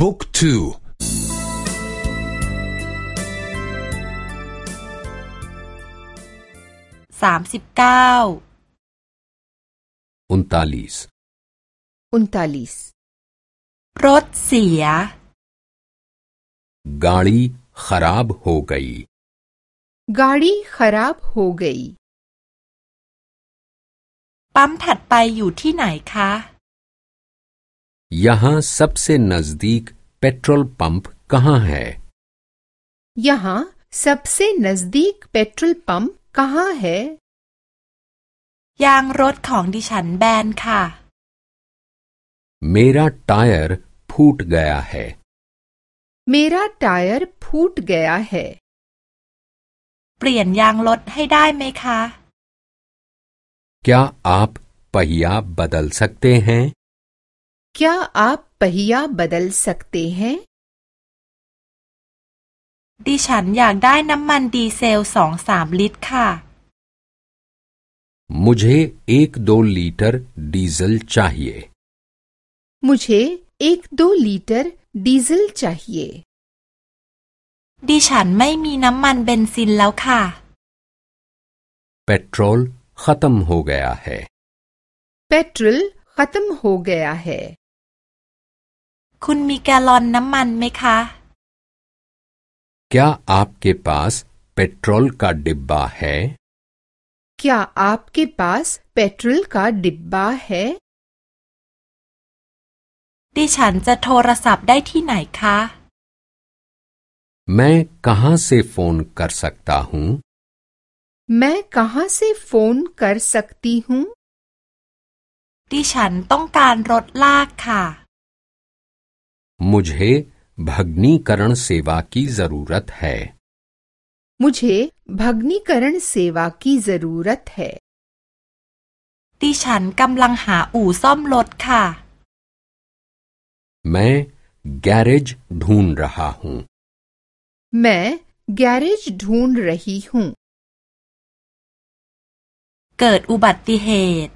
บุ๊กทูสามสิบเก้าอุนตาลิสอุนตาลิสรถเสีย गाड़ी खराब हो गई गाड़ी खराब हो गई ปั๊มถัดไปอยู่ที่ไหนคะ यहाँ सबसे नजदीक पेट्रोल पंप कहाँ है यहाँ सबसे नजदीक पेट्रोल पंप कहाँ है ยางรถของดิฉันแบนค่ะ मेरा टायर फूट गया है मेरा टायर फूट गया है เปลี่ยนยางรถให้ได้ไหมคะ क्या आप पहिया बदल सकते हैं क्या आप पहिया बदल सकते हैं ดิฉันอยากได้น้ำมันดีเซลสองสามลิตรค่ะ मुझे एक दो लीटर डीजल चाहिए मुझे एक दो लीटर डीजल चाहिए ดิฉันไม่มีน้ำมันเบนซินแล้วค่ะ पेट्रोल खत्म हो गया है पेट्रोल खत्म हो गया है คุณมีแกลลอนน้ำมันไหมคะ क्या आपके पास पेट्रोल का डिब्बा है क्या आपके पास पेट्रोल का डिब्बा है ดิฉันจะโทรศัพท์ได้ที่ไหนคะ मैं कहां से फोन कर सकता हूं मैं कहां से फोन कर सकती हूँ ดิฉันต้องการรถลากค่ะ मुझे भग्नीकरण सेवा की जरूरत है मुझे भग्नीकरण सेवा की जरूरत है ดิฉันกำลังหาอู่ซ่อมรถค่ะ मैं गैरेज ढूंढ रहा हूं मैं गैरेज ढूंढ रही हूँ เกิดอุบัติเหตุ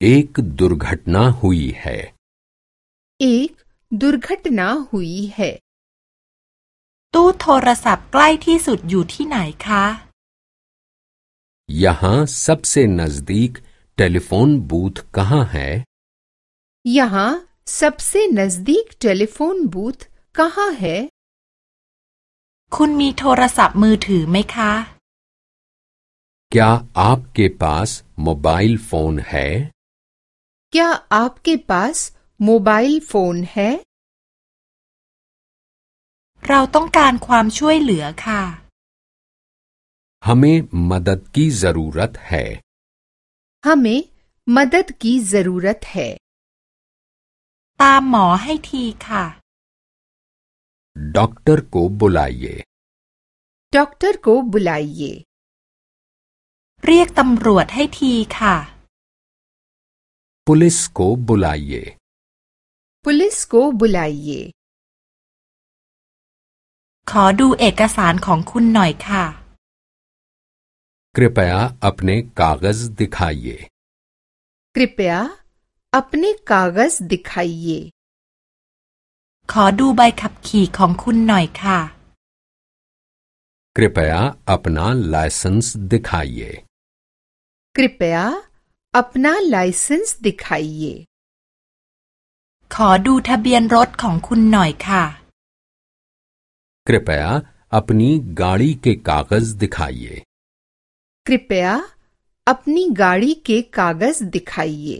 एक दुर्घटना हुई है एक दुर्घटना हुई है ตู้โทรศัพท์ใกล้ที่สุดอยู่ที่ไหนคะ यहाँ सबसे नजदीक टेलीफोन बूथ कहाँ है यहाँ सबसे नजदीक टेलीफोन बूथ कहाँ है คุณมีโทรศัพท์มือถือไหมคะ क्या आपके पास मोबाइल फोन है क्या आपके पास मोबाइल फोन है เราต้องการความช่วยเหลือค่ะ हमें मदद की जरूरत है हमें मदद की जरूरत है ตามหมอให้ทีค่ะ डॉक्टर को बुलाइए डॉक्टर को बुलाइए เรียกตำรวจให้ทีค่ะ पुलिस को बुलाइए पुलिस को बुलाइए ขอดูเอกสารของคุณหน่อยค่ะ कृपया अपने कागज दिखाइए कृपया अपने कागज दिखाइए ขอดูใบขับขี่ของคุณหน่อยค่ะ कृपया अपना लाइसेंस दिखाइए कृपया अपना लाइसेंस दिखाइए ขอดูทะเบียนรถของคุณหน่อยค่ะ कृपया अपनी गाड़ी के कागज दिखाइए कृपया अपनी गाड़ी के कागज दिखाइए